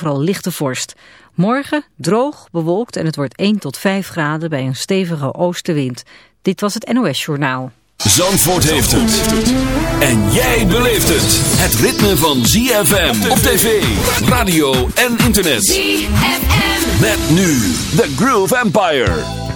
vooral lichte vorst. Morgen droog, bewolkt en het wordt 1 tot 5 graden bij een stevige oostenwind. Dit was het NOS Journaal. Zandvoort heeft het. En jij beleeft het. Het ritme van ZFM op tv, radio en internet. ZFM. Met nu The Groove Empire.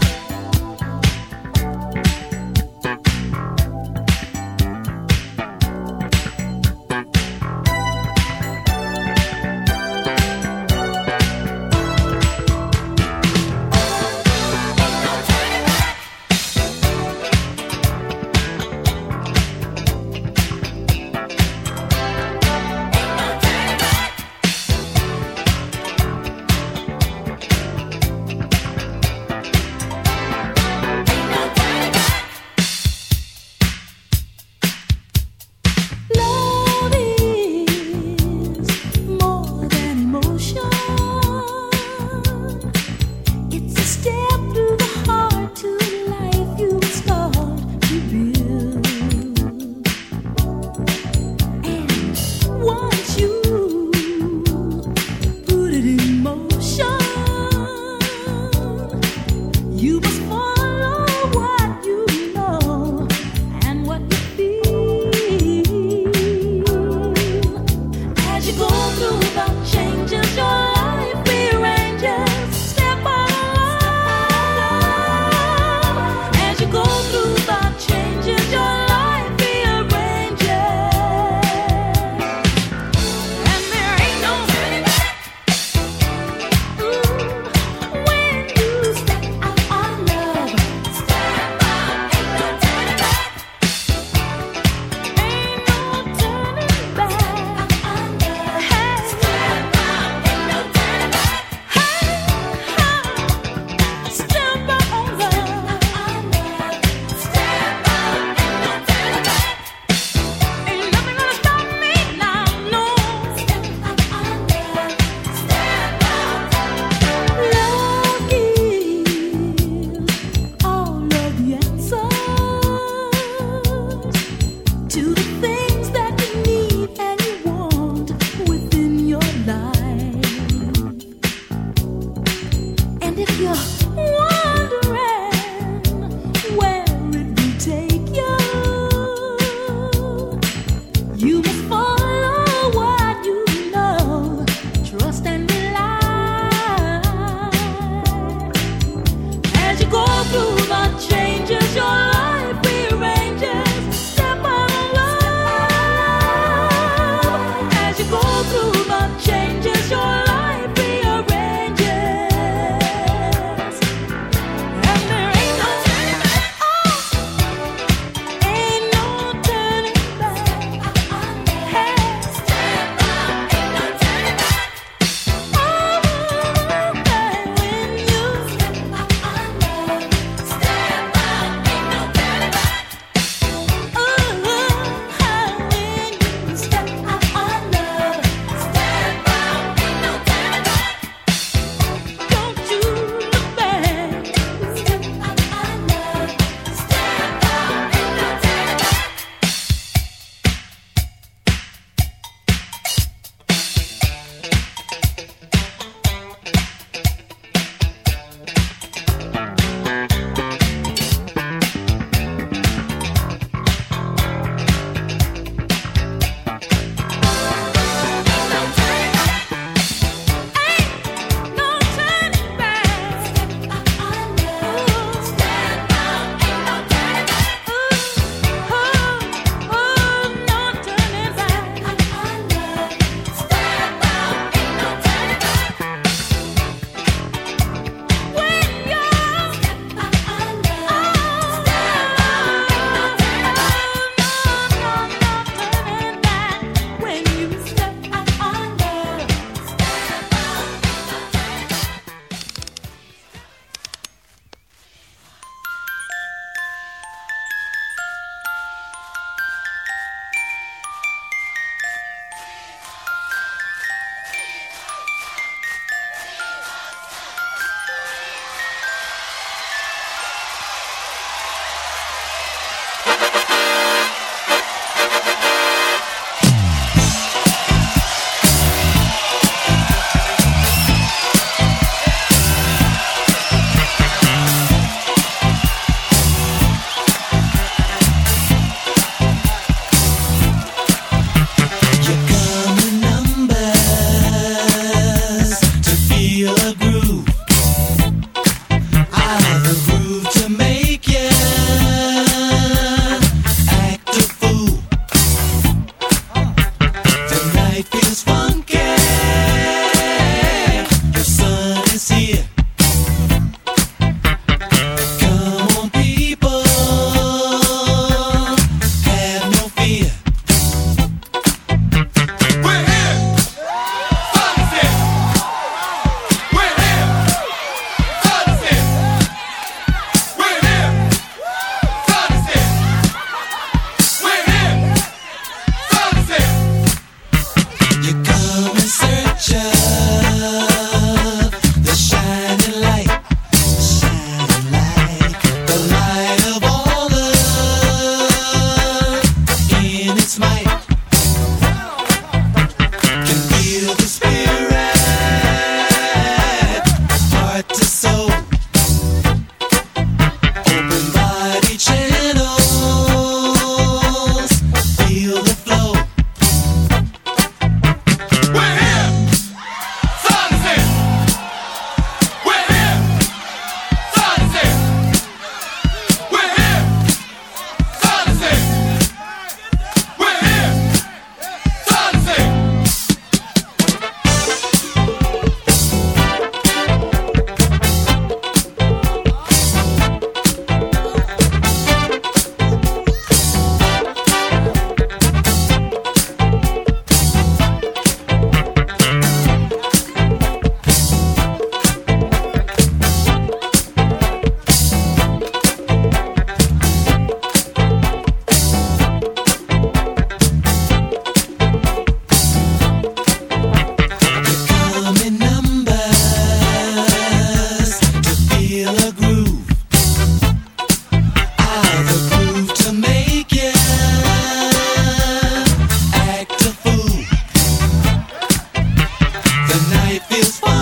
it feels fun.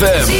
Van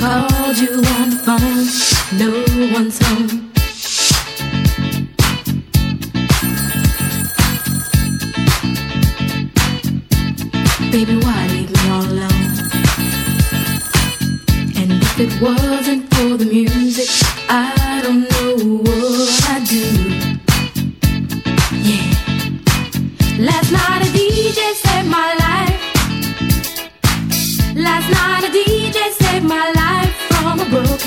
Called you on the phone, no one's home. Baby, why leave me all alone? And if it wasn't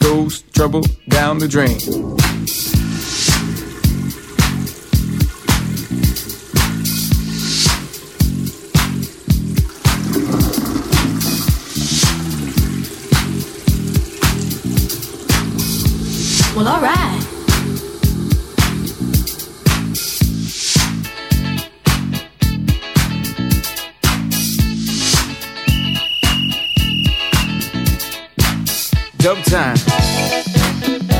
goes trouble down the drain. Well, alright. Dub time.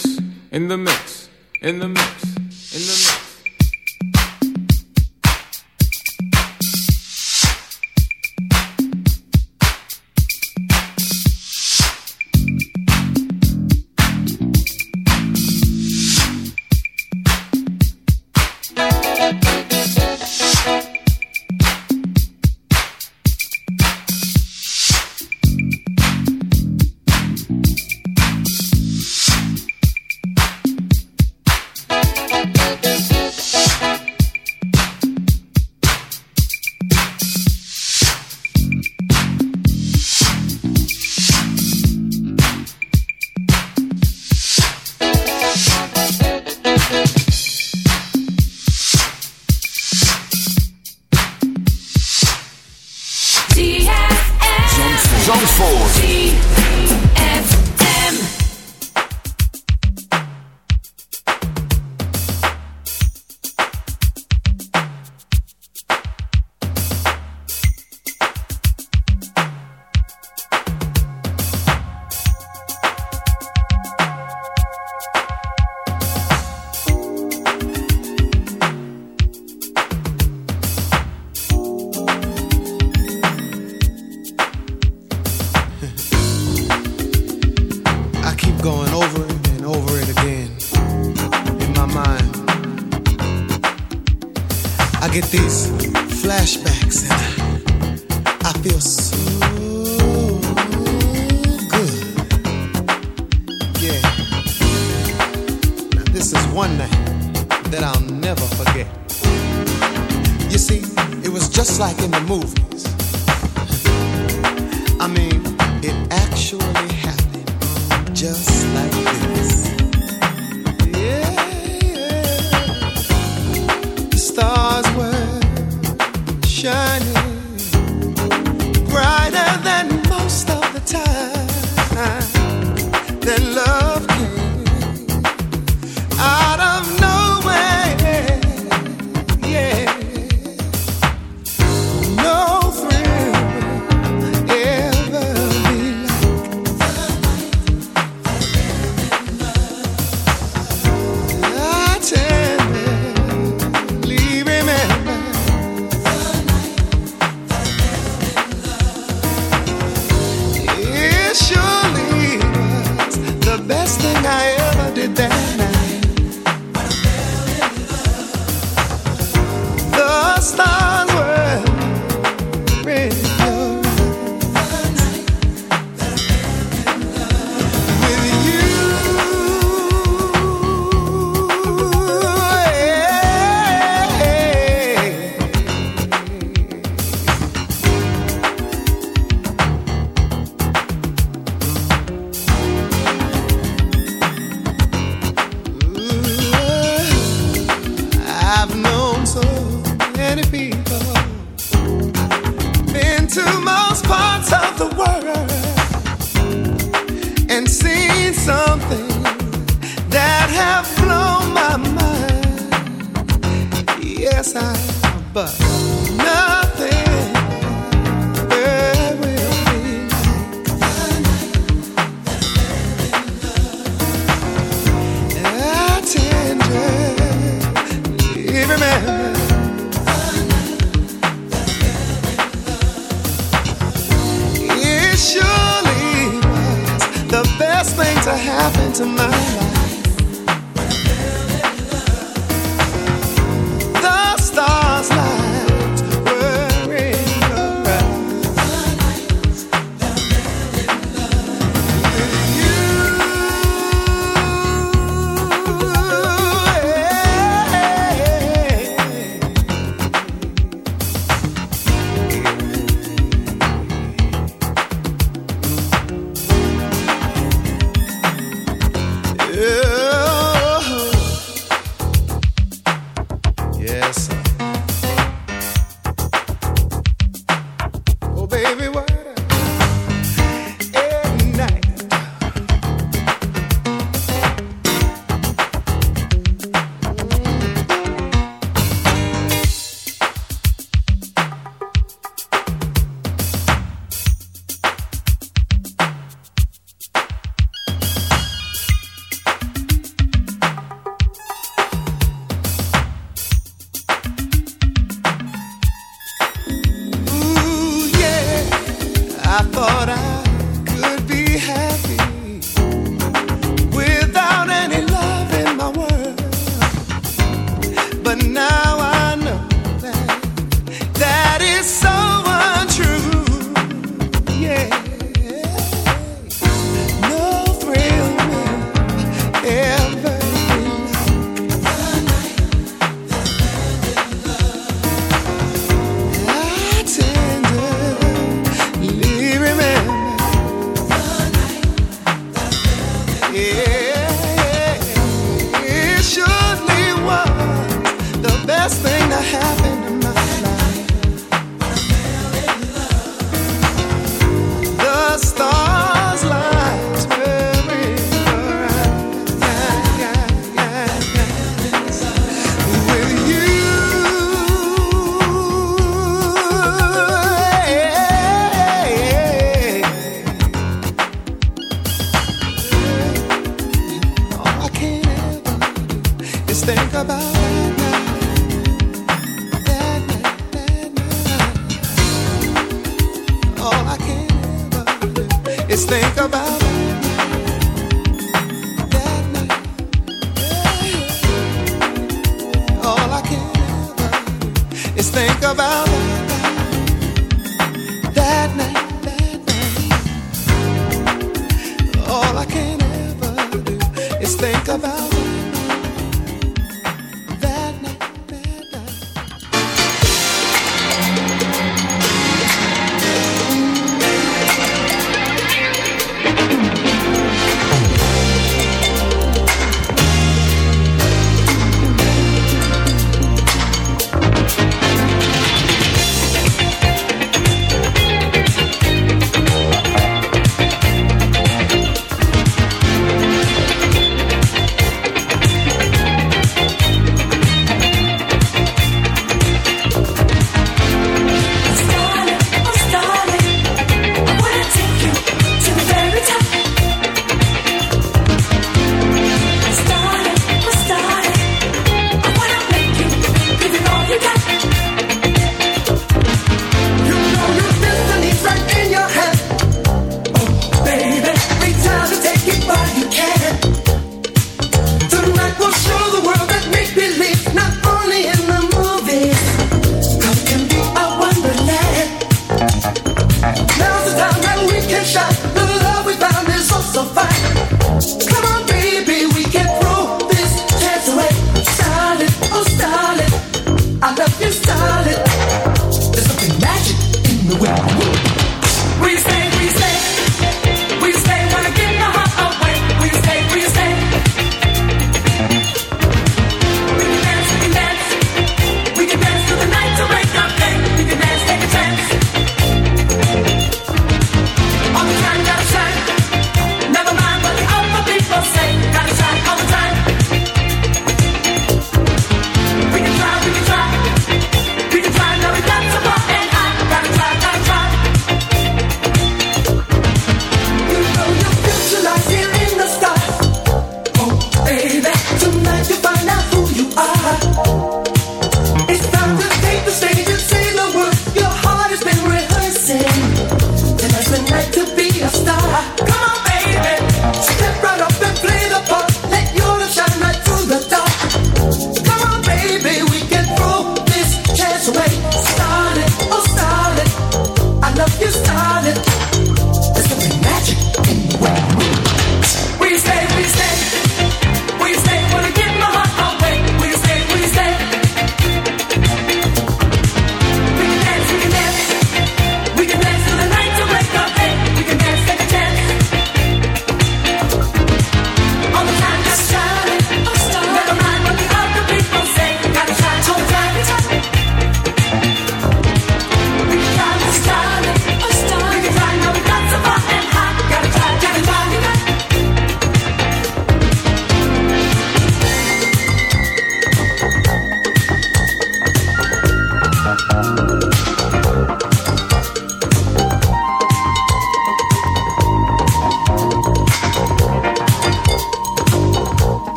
lá fora.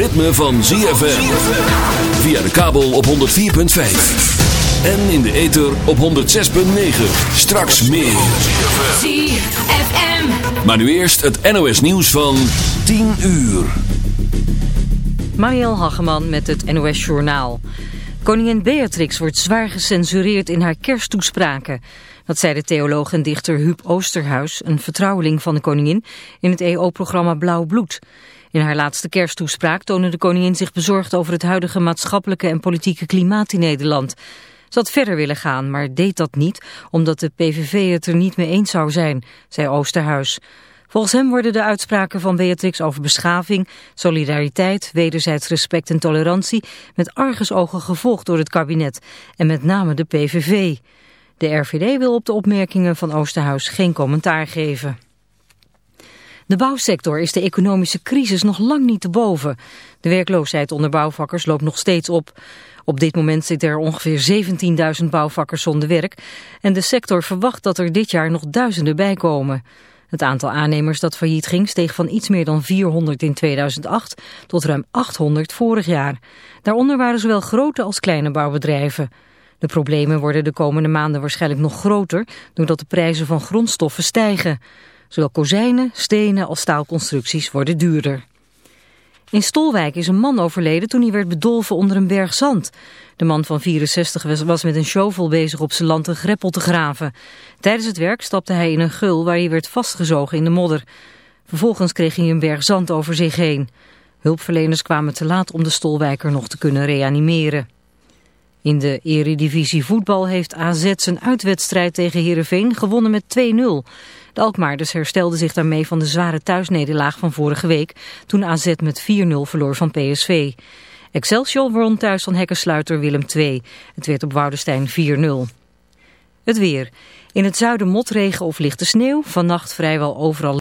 Ritme van ZFM. Via de kabel op 104.5. En in de ether op 106.9. Straks meer. ZFM. Maar nu eerst het NOS nieuws van 10 uur. Marielle Hageman met het NOS Journaal. Koningin Beatrix wordt zwaar gecensureerd in haar kersttoespraken. Dat zei de theoloog en dichter Huub Oosterhuis, een vertrouweling van de koningin, in het EO-programma Blauw Bloed. In haar laatste kersttoespraak toonde de koningin zich bezorgd over het huidige maatschappelijke en politieke klimaat in Nederland. Ze had verder willen gaan, maar deed dat niet, omdat de PVV het er niet mee eens zou zijn, zei Oosterhuis. Volgens hem worden de uitspraken van Beatrix over beschaving, solidariteit, wederzijds respect en tolerantie met argusogen gevolgd door het kabinet en met name de PVV. De RVD wil op de opmerkingen van Oosterhuis geen commentaar geven. De bouwsector is de economische crisis nog lang niet te boven. De werkloosheid onder bouwvakkers loopt nog steeds op. Op dit moment zitten er ongeveer 17.000 bouwvakkers zonder werk en de sector verwacht dat er dit jaar nog duizenden bijkomen. Het aantal aannemers dat failliet ging steeg van iets meer dan 400 in 2008 tot ruim 800 vorig jaar. Daaronder waren zowel grote als kleine bouwbedrijven. De problemen worden de komende maanden waarschijnlijk nog groter doordat de prijzen van grondstoffen stijgen. Zowel kozijnen, stenen als staalconstructies worden duurder. In Stolwijk is een man overleden toen hij werd bedolven onder een berg zand. De man van 64 was- met een shovel bezig op zijn land een greppel te graven. Tijdens het werk stapte hij in een gul waar hij werd vastgezogen in de modder. Vervolgens kreeg hij een berg zand over zich heen. Hulpverleners kwamen te laat om de Stolwijker nog te kunnen reanimeren. In de eredivisie voetbal heeft AZ zijn uitwedstrijd tegen Heerenveen gewonnen met 2-0. De Alkmaarders herstelden zich daarmee van de zware thuisnederlaag van vorige week... toen AZ met 4-0 verloor van PSV. Excelsior won thuis van hekkensluiter Willem II. Het werd op Woudenstein 4-0. Het weer. In het zuiden motregen of lichte sneeuw. Vannacht vrijwel overal